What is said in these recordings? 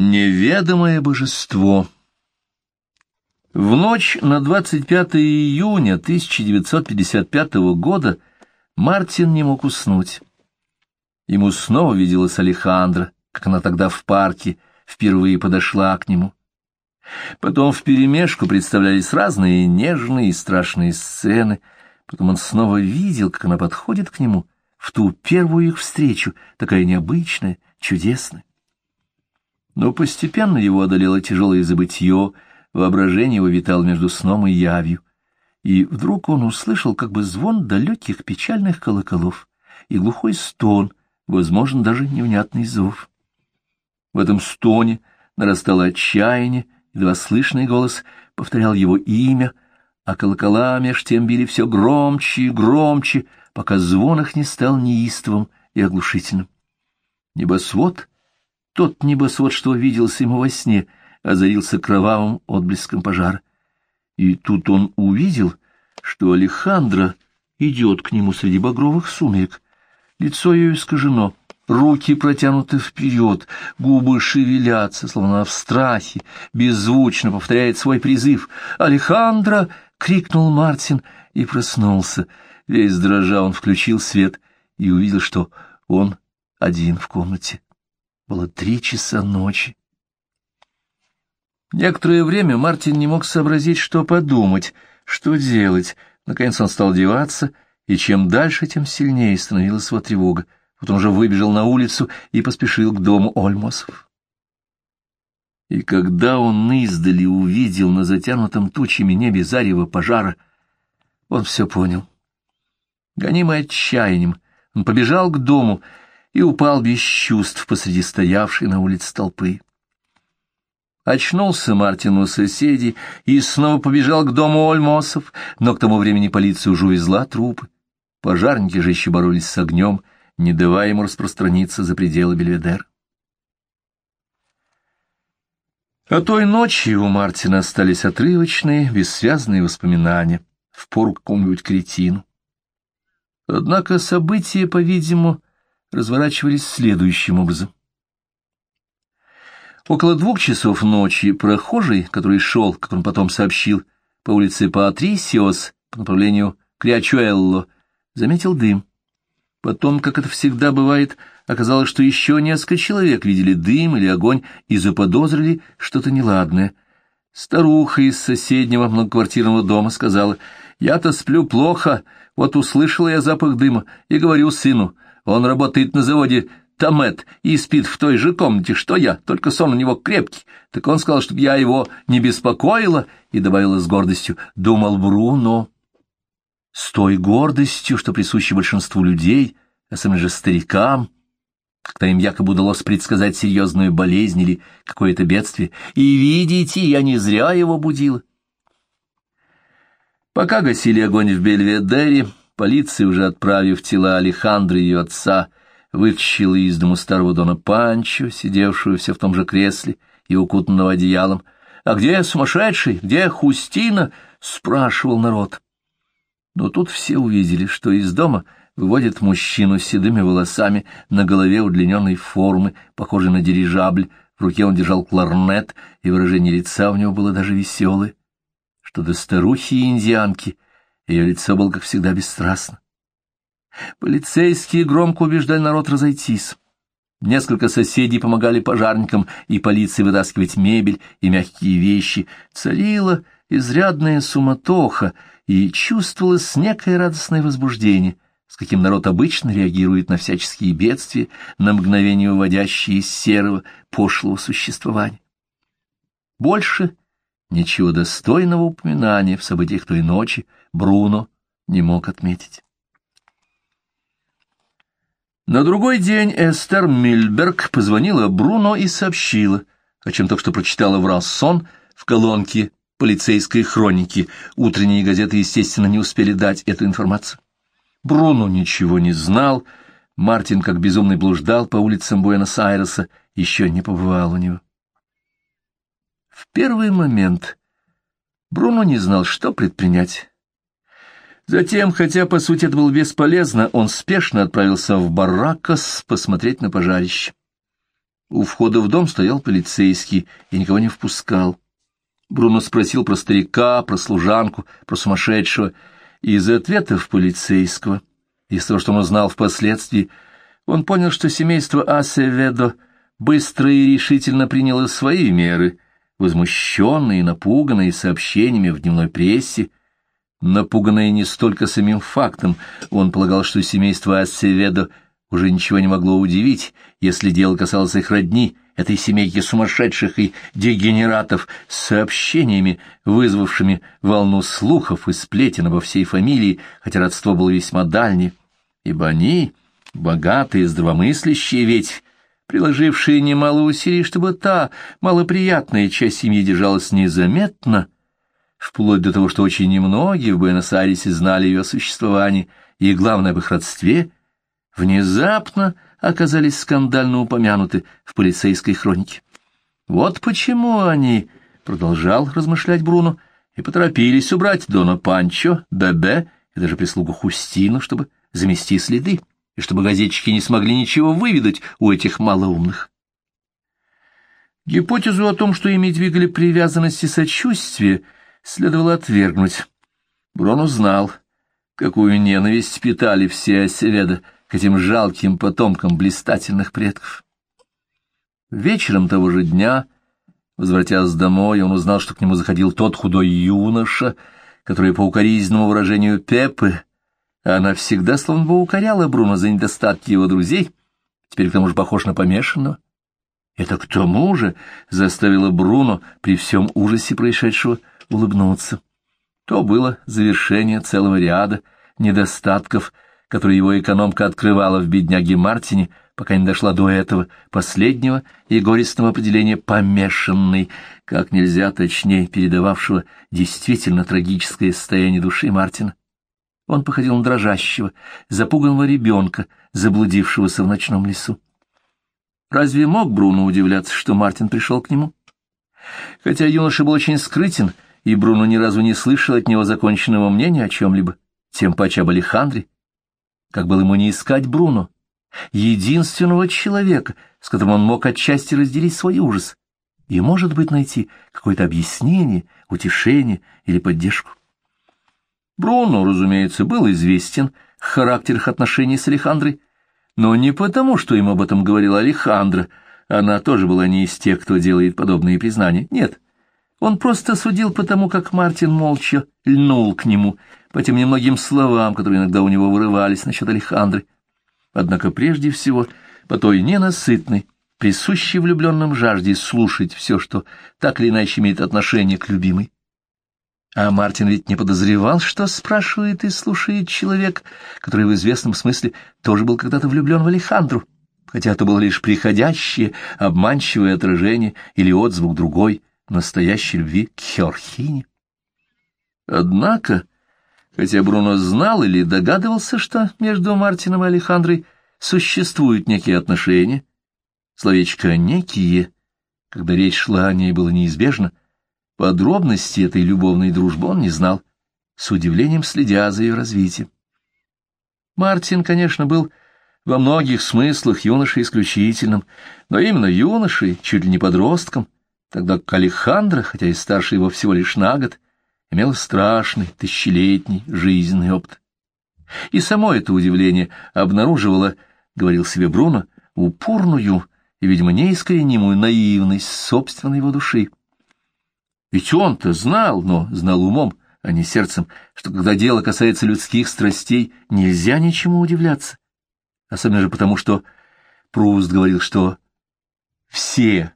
Неведомое божество В ночь на 25 июня 1955 года Мартин не мог уснуть. Ему снова виделась Алехандра, как она тогда в парке впервые подошла к нему. Потом вперемешку представлялись разные нежные и страшные сцены. Потом он снова видел, как она подходит к нему в ту первую их встречу, такая необычная, чудесная. Но постепенно его одолело тяжелое забытье, воображение его витало между сном и явью. И вдруг он услышал как бы звон далеких печальных колоколов и глухой стон, возможно, даже невнятный зов. В этом стоне нарастало отчаяние, едва слышный голос повторял его имя, а колокола меж тем били все громче и громче, пока звон их не стал неистовым и оглушительным. Небосвод тот небосвод, что виделся ему во сне, озарился кровавым отблеском пожара. И тут он увидел, что Алехандро идет к нему среди багровых сумерек. Лицо ее искажено, руки протянуты вперед, губы шевелятся, словно в страхе, беззвучно повторяет свой призыв. «Алехандро!» — крикнул Мартин и проснулся. Весь дрожа он включил свет и увидел, что он один в комнате. Было три часа ночи. Некоторое время Мартин не мог сообразить, что подумать, что делать. Наконец он стал деваться, и чем дальше, тем сильнее становилась его тревога. Вот он уже выбежал на улицу и поспешил к дому Ольмосов. И когда он издали увидел на затянутом тучами небе зарево пожара, он все понял. Гонимый отчаянием, он побежал к дому и упал без чувств посреди стоявшей на улице толпы. Очнулся Мартин у соседей и снова побежал к дому Ольмосов, но к тому времени полиция уже увезла трупы. Пожарники же еще боролись с огнем, не давая ему распространиться за пределы Бельведер. А той ночи у Мартина остались отрывочные, бессвязные воспоминания, в пору какому-нибудь кретину. Однако события, по-видимому, разворачивались следующим образом. Около двух часов ночи прохожий, который шел, как он потом сообщил, по улице Патрисиос по направлению к Риачуэлло, заметил дым. Потом, как это всегда бывает, оказалось, что еще несколько человек видели дым или огонь и заподозрили что-то неладное. Старуха из соседнего многоквартирного дома сказала, «Я-то сплю плохо, вот услышала я запах дыма и говорю сыну, он работает на заводе Томет и спит в той же комнате, что я, только сон у него крепкий. Так он сказал, чтобы я его не беспокоила, и добавила с гордостью, думал Бруно. С той гордостью, что присуща большинству людей, особенно же старикам, когда им якобы удалось предсказать серьезную болезнь или какое-то бедствие. И видите, я не зря его будила. Пока гасили огонь в Бельведере, Полиция, уже отправив тела Алехандры и ее отца, вытащила из дому старого Дона Панчо, сидевшую все в том же кресле и укутанного одеялом. «А где сумасшедший? Где Хустина?» — спрашивал народ. Но тут все увидели, что из дома выводит мужчину с седыми волосами, на голове удлиненной формы, похожей на дирижабль, в руке он держал кларнет, и выражение лица у него было даже веселое. Что до старухи и индианки — ее лицо было, как всегда, бесстрастно. Полицейские громко убеждали народ разойтись. Несколько соседей помогали пожарникам и полиции вытаскивать мебель и мягкие вещи. Царила изрядная суматоха, и чувствовалось некое радостное возбуждение, с каким народ обычно реагирует на всяческие бедствия, на мгновение уводящие из серого, пошлого существования. Больше ничего достойного упоминания в событиях той ночи Бруно не мог отметить. На другой день Эстер Мильберг позвонила Бруно и сообщила, о чем только что прочитала в Рассон в колонке полицейской хроники. Утренние газеты, естественно, не успели дать эту информацию. Бруно ничего не знал, Мартин, как безумный, блуждал по улицам Буэнос-Айреса, еще не побывал у него. В первый момент Бруно не знал, что предпринять. Затем, хотя, по сути, это было бесполезно, он спешно отправился в Баракас посмотреть на пожарище. У входа в дом стоял полицейский и никого не впускал. Бруно спросил про старика, про служанку, про сумасшедшего. И из ответов полицейского, из того, что он узнал впоследствии, он понял, что семейство Асеведо быстро и решительно приняло свои меры, возмущенные и напуганные сообщениями в дневной прессе, напуганные не столько самим фактом, он полагал, что семейство Асеведо уже ничего не могло удивить, если дело касалось их родни, этой семейки сумасшедших и дегенератов, с сообщениями, вызвавшими волну слухов и сплетен обо всей фамилии, хотя родство было весьма дальнее, ибо они, богатые, здравомыслящие ведь, приложившие немало усилий, чтобы та малоприятная часть семьи держалась незаметно, вплоть до того, что очень немногие в Буэнос-Айресе знали ее существование и, главное, об их родстве — внезапно оказались скандально упомянуты в полицейской хронике. Вот почему они, — продолжал размышлять Бруно, — и поторопились убрать Дона Панчо, Бебе и даже прислугу Хустину, чтобы замести следы, и чтобы газетчики не смогли ничего выведать у этих малоумных. Гипотезу о том, что ими двигали привязанность и сочувствие, следовало отвергнуть. Бруно знал, какую ненависть питали все Осеведа, — к этим жалким потомкам блистательных предков. Вечером того же дня, возвратясь домой, он узнал, что к нему заходил тот худой юноша, который по укоризненному выражению Пеппы, она всегда словно бы укоряла Бруно за недостатки его друзей, теперь к тому же похож на помешанного. Это к тому же заставило Бруно при всем ужасе происшедшего улыбнуться. То было завершение целого ряда недостатков, который его экономка открывала в бедняге Мартине, пока не дошла до этого последнего и горестного определения «помешанный», как нельзя точнее передававшего действительно трагическое состояние души Мартина. Он походил на дрожащего, запуганного ребенка, заблудившегося в ночном лесу. Разве мог Бруно удивляться, что Мартин пришел к нему? Хотя юноша был очень скрытен, и Бруно ни разу не слышал от него законченного мнения о чем-либо, тем паче об Алехандре, как было ему не искать Бруно, единственного человека, с которым он мог отчасти разделить свой ужас, и, может быть, найти какое-то объяснение, утешение или поддержку. Бруно, разумеется, был известен в характерах отношений с Алехандрой, но не потому, что ему об этом говорила Алехандра, она тоже была не из тех, кто делает подобные признания, нет. Он просто судил потому, как Мартин молча льнул к нему, по тем немногим словам, которые иногда у него вырывались насчет Алехандры. Однако прежде всего по той ненасытной, присущей влюбленным жажде слушать все, что так или иначе имеет отношение к любимой. А Мартин ведь не подозревал, что спрашивает и слушает человек, который в известном смысле тоже был когда-то влюблен в Алехандру, хотя это было лишь приходящее, обманчивое отражение или отзвук другой, настоящей любви к Хеорхине. Однако Хотя Бруно знал или догадывался, что между Мартином и Алехандрой существуют некие отношения, словечко «некие», когда речь шла о ней, было неизбежно, подробности этой любовной дружбы он не знал, с удивлением следя за ее развитием. Мартин, конечно, был во многих смыслах юношей исключительным, но именно юношей, чуть ли не подростком, тогда как Алехандро, хотя и старше его всего лишь на год, имела страшный, тысячелетний жизненный опыт. И само это удивление обнаруживало, говорил себе Бруно, упорную и, видимо, неискоренимую наивность собственной его души. Ведь он-то знал, но знал умом, а не сердцем, что когда дело касается людских страстей, нельзя ничему удивляться. Особенно же потому, что Пруст говорил, что все,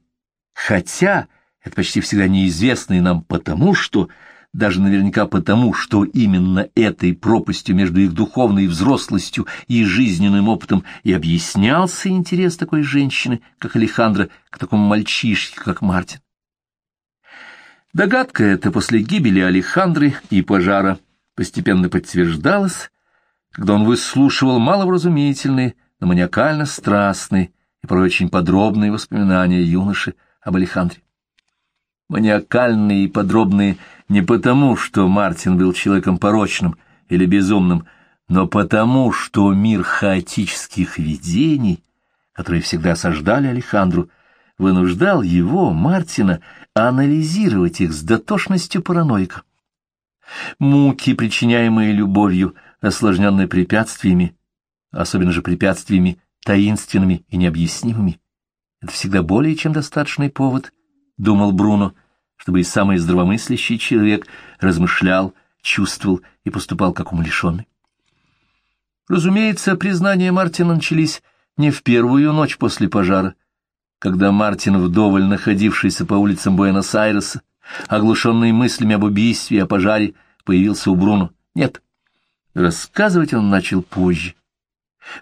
хотя это почти всегда неизвестно и нам потому, что даже наверняка потому, что именно этой пропастью между их духовной взрослостью и жизненным опытом и объяснялся интерес такой женщины, как Алехандра, к такому мальчишке, как Мартин. Догадка эта после гибели Алехандры и пожара постепенно подтверждалась, когда он выслушивал маловразумительные, но маниакально-страстные и порой очень подробные воспоминания юноши об Алехандре. Маниакальные и подробные не потому, что Мартин был человеком порочным или безумным, но потому, что мир хаотических видений, которые всегда осаждали Алехандру, вынуждал его, Мартина, анализировать их с дотошностью параноика. Муки, причиняемые любовью, осложненные препятствиями, особенно же препятствиями таинственными и необъяснимыми, это всегда более чем достаточный повод, — думал Бруно, чтобы и самый здравомыслящий человек размышлял, чувствовал и поступал как умалишенный. Разумеется, признания Мартина начались не в первую ночь после пожара, когда Мартин, вдоволь находившийся по улицам Буэнос-Айреса, оглушенный мыслями об убийстве и о пожаре, появился у Бруно. Нет, рассказывать он начал позже,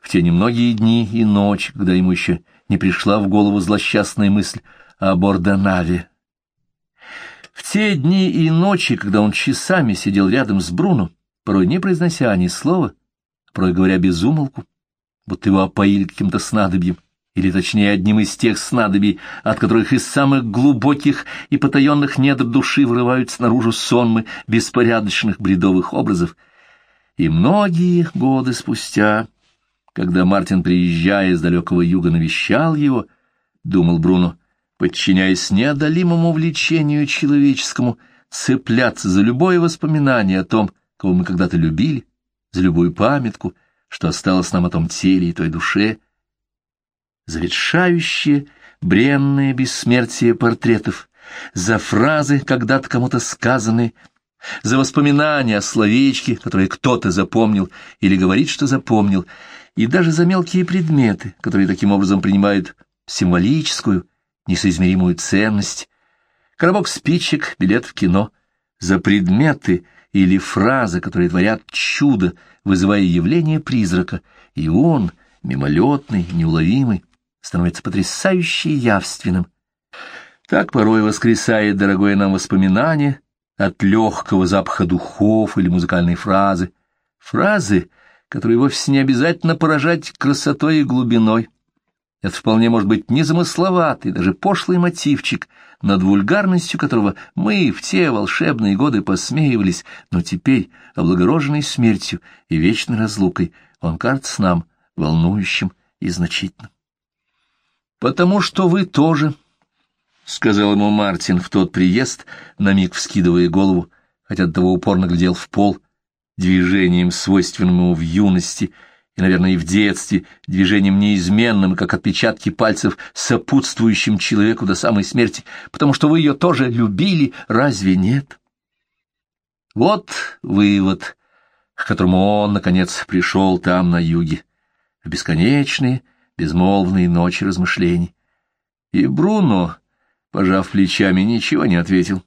в те немногие дни и ночи, когда ему еще не пришла в голову злосчастная мысль о Бордонаве. В те дни и ночи, когда он часами сидел рядом с Бруно, порой не произнося ни слова, порой говоря без умолку, будто его опоили каким-то снадобьем, или точнее одним из тех снадобий, от которых из самых глубоких и потаенных недр души вырываются наружу сонмы беспорядочных бредовых образов. И многие годы спустя когда Мартин, приезжая из далекого юга, навещал его, думал Бруно, подчиняясь неодолимому влечению человеческому, цепляться за любое воспоминание о том, кого мы когда-то любили, за любую памятку, что осталось нам о том теле и той душе, за ветшающее, бренное бессмертие портретов, за фразы, когда-то кому-то сказанные, за воспоминания о словечке, которое кто-то запомнил или говорит, что запомнил, и даже за мелкие предметы, которые таким образом принимают символическую, несоизмеримую ценность, коробок спичек, билет в кино, за предметы или фразы, которые творят чудо, вызывая явление призрака, и он, мимолетный, неуловимый, становится потрясающе явственным. Так порой воскресает дорогое нам воспоминание от легкого запаха духов или музыкальной фразы, фразы, которые вовсе не обязательно поражать красотой и глубиной. Это вполне может быть незамысловатый, даже пошлый мотивчик, над вульгарностью которого мы в те волшебные годы посмеивались, но теперь, облагороженный смертью и вечной разлукой, он кажется нам волнующим и значительным. «Потому что вы тоже», — сказал ему Мартин в тот приезд, на миг вскидывая голову, хотя от того упорно глядел в пол, — движением, свойственным ему в юности и, наверное, и в детстве, движением неизменным, как отпечатки пальцев, сопутствующим человеку до самой смерти, потому что вы ее тоже любили, разве нет? Вот вывод, к которому он, наконец, пришел там, на юге, в бесконечные, безмолвные ночи размышлений. И Бруно, пожав плечами, ничего не ответил.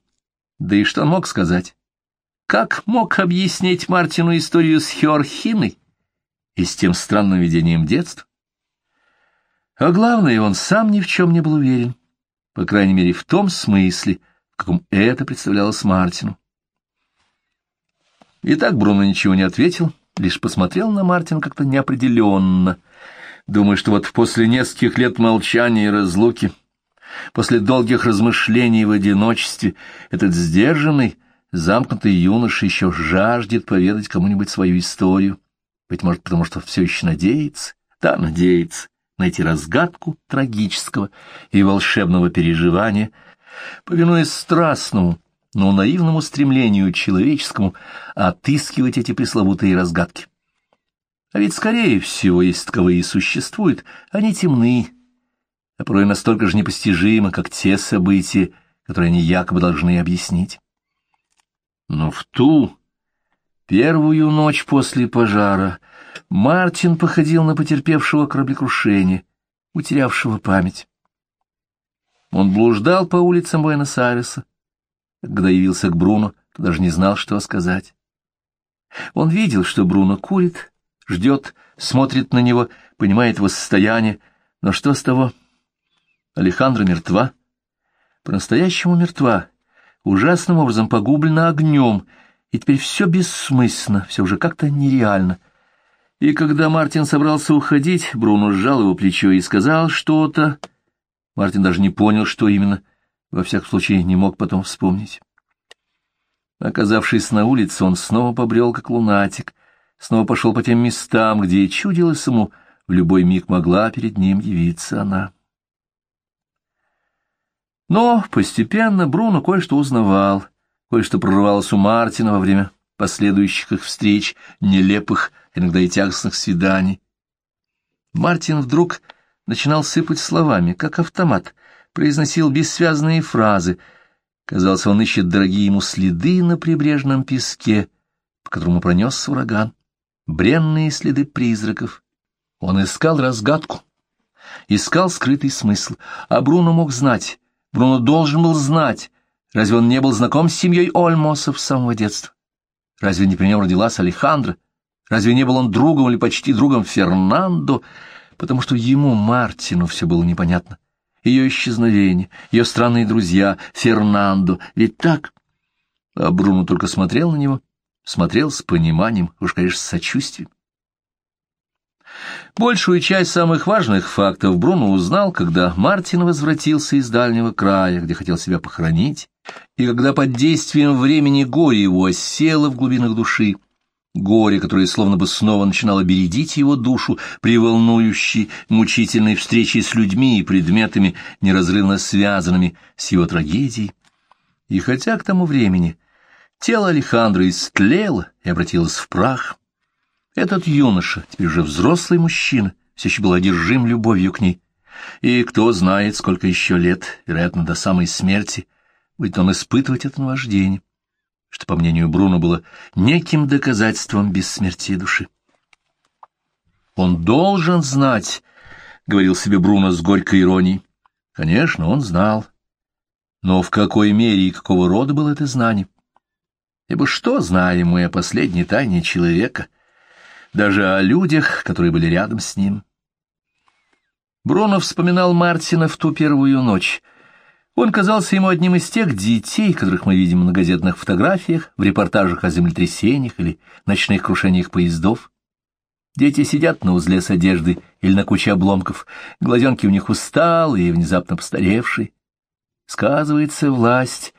Да и что он мог сказать? Как мог объяснить Мартину историю с Хеорхиной и с тем странным видением детства? А главное, он сам ни в чем не был уверен, по крайней мере, в том смысле, в каком это представлялось Мартину. Итак, Бруно ничего не ответил, лишь посмотрел на Мартина как-то неопределенно, думая, что вот после нескольких лет молчания и разлуки, после долгих размышлений в одиночестве, этот сдержанный, Замкнутый юноша еще жаждет поведать кому-нибудь свою историю, быть может, потому что все еще надеется, да, надеется, найти разгадку трагического и волшебного переживания, повинуясь страстному, но наивному стремлению человеческому отыскивать эти пресловутые разгадки. А ведь, скорее всего, если таковые существуют, они темны, а порой настолько же непостижимы, как те события, которые они якобы должны объяснить. Но в ту первую ночь после пожара Мартин походил на потерпевшего кораблекрушение, утерявшего память. Он блуждал по улицам Буэнос-Айреса. Когда явился к Бруно, то даже не знал, что сказать. Он видел, что Бруно курит, ждет, смотрит на него, понимает его состояние, но что с того? Алехандра мертва. По-настоящему мертва, ужасным образом погублена огнем, и теперь все бессмысленно, все уже как-то нереально. И когда Мартин собрался уходить, Бруно сжал его плечо и сказал что-то. Мартин даже не понял, что именно, во всяком случае не мог потом вспомнить. Оказавшись на улице, он снова побрел, как лунатик, снова пошел по тем местам, где чудилось ему, в любой миг могла перед ним явиться она. Но постепенно Бруно кое-что узнавал, кое-что прорывалось у Мартина во время последующих их встреч, нелепых, иногда и тягостных свиданий. Мартин вдруг начинал сыпать словами, как автомат, произносил бессвязные фразы. Казалось, он ищет дорогие ему следы на прибрежном песке, по которому пронесся ураган, бренные следы призраков. Он искал разгадку, искал скрытый смысл, а Бруно мог знать, Бруно должен был знать, разве он не был знаком с семьей Ольмосов с самого детства? Разве не при нем родилась Алехандра? Разве не был он другом или почти другом Фернандо? Потому что ему, Мартину, все было непонятно. Ее исчезновение, ее странные друзья, Фернандо, ведь так? А Бруно только смотрел на него, смотрел с пониманием, уж, конечно, с сочувствием. Большую часть самых важных фактов Бруно узнал, когда Мартин возвратился из дальнего края, где хотел себя похоронить, и когда под действием времени горе его осело в глубинах души, горе, которое словно бы снова начинало бередить его душу при волнующей, мучительной встрече с людьми и предметами, неразрывно связанными с его трагедией. И хотя к тому времени тело Алехандро истлело и обратилось в прах, этот юноша, теперь уже взрослый мужчина, все еще был одержим любовью к ней. И кто знает, сколько еще лет, вероятно, до самой смерти, будет он испытывать это наваждение, что, по мнению Бруно, было неким доказательством бессмертия души. «Он должен знать», — говорил себе Бруно с горькой иронией. Конечно, он знал. Но в какой мере и какого рода было это знание? Ибо что знаем мы о последней тайне человека, даже о людях, которые были рядом с ним. Бруно вспоминал Мартина в ту первую ночь. Он казался ему одним из тех детей, которых мы видим на газетных фотографиях, в репортажах о землетрясениях или ночных крушениях поездов. Дети сидят на узле с одежды или на куче обломков, глазенки у них усталые и внезапно постаревшие. Сказывается власть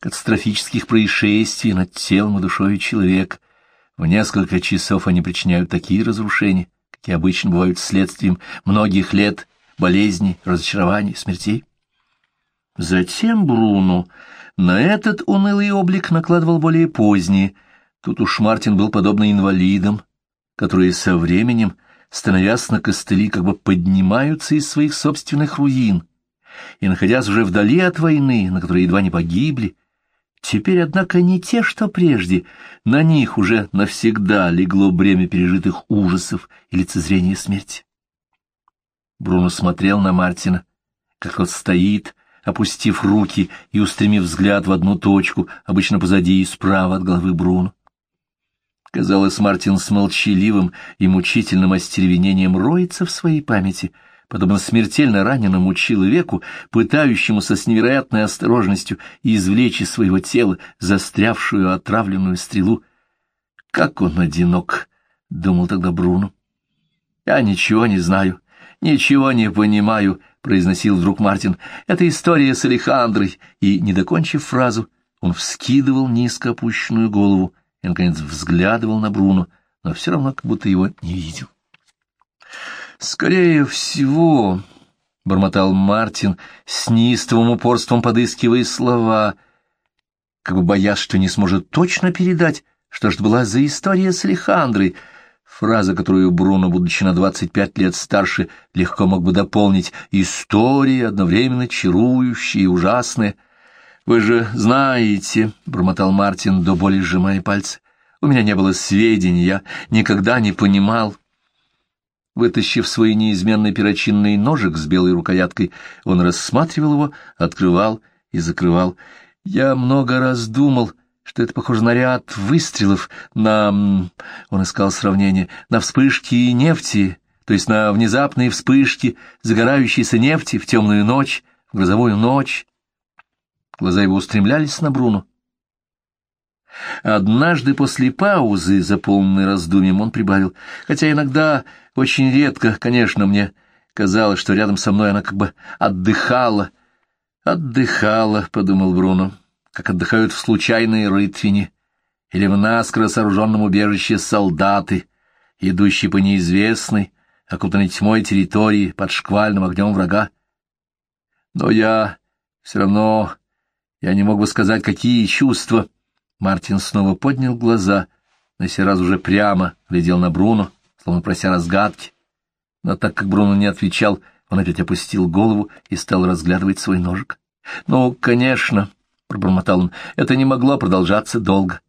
катастрофических происшествий над телом и душой человека — в несколько часов они причиняют такие разрушения, какие обычно бывают следствием многих лет болезней, разочарований, смертей. Затем Бруно на этот унылый облик накладывал более поздние. Тут уж Мартин был подобно инвалидам, которые со временем, становясь на костыли, как бы поднимаются из своих собственных руин, и, находясь уже вдали от войны, на которой едва не погибли, Теперь, однако, не те, что прежде. На них уже навсегда легло бремя пережитых ужасов и лицезрения смерти. Бруно смотрел на Мартина, как он стоит, опустив руки и устремив взгляд в одну точку, обычно позади и справа от головы Бруно. Казалось, Мартин с молчаливым и мучительным остервенением роется в своей памяти — подобно смертельно раненому человеку, пытающемуся с невероятной осторожностью извлечь из своего тела застрявшую отравленную стрелу. «Как он одинок!» — думал тогда Бруно. «Я ничего не знаю, ничего не понимаю», — произносил вдруг Мартин. «Это история с Алехандрой». И, не докончив фразу, он вскидывал низко опущенную голову и, наконец, взглядывал на Бруно, но все равно как будто его не видел. «Скорее всего», — бормотал Мартин, с неистовым упорством подыскивая слова, как бы боясь, что не сможет точно передать, что же была за история с Алехандрой, фраза, которую Бруно, будучи на двадцать пять лет старше, легко мог бы дополнить «история, одновременно чарующая и ужасная». «Вы же знаете», — бормотал Мартин, до боли сжимая пальцы, — «у меня не было сведений, я никогда не понимал». Вытащив свой неизменный перочинный ножик с белой рукояткой, он рассматривал его, открывал и закрывал. Я много раз думал, что это похоже на ряд выстрелов, на... Он искал сравнение, на вспышки нефти, то есть на внезапные вспышки загорающейся нефти в темную ночь, в грозовую ночь. Глаза его устремлялись на Бруно. Однажды после паузы, заполненной раздумьем, он прибавил, хотя иногда, очень редко, конечно, мне казалось, что рядом со мной она как бы отдыхала. «Отдыхала», — подумал Бруно, — «как отдыхают в случайной рытвине или в наскоро сооруженном убежище солдаты, идущие по неизвестной, окутанной тьмой территории под шквальным огнем врага. Но я Все равно я не мог бы сказать, какие чувства. Мартин снова поднял глаза, на сей раз уже прямо глядел на Бруно, словно прося разгадки. Но так как Бруно не отвечал, он опять опустил голову и стал разглядывать свой ножик. — Ну, конечно, — пробормотал он, — это не могло продолжаться долго.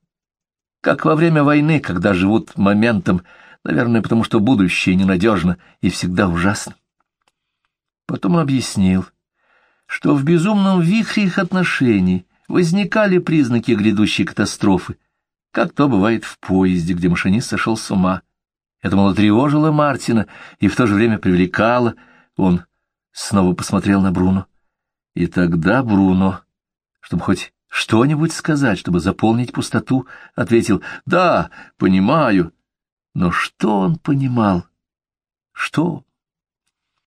Как во время войны, когда живут моментом, наверное, потому что будущее ненадежно и всегда ужасно. Потом объяснил, что в безумном вихре их отношений возникали признаки грядущей катастрофы, как то бывает в поезде, где машинист сошел с ума. Это, мало, тревожило Мартина и в то же время привлекало. Он снова посмотрел на Бруно. И тогда Бруно, чтобы хоть что-нибудь сказать, чтобы заполнить пустоту, ответил «Да, понимаю». Но что он понимал? Что?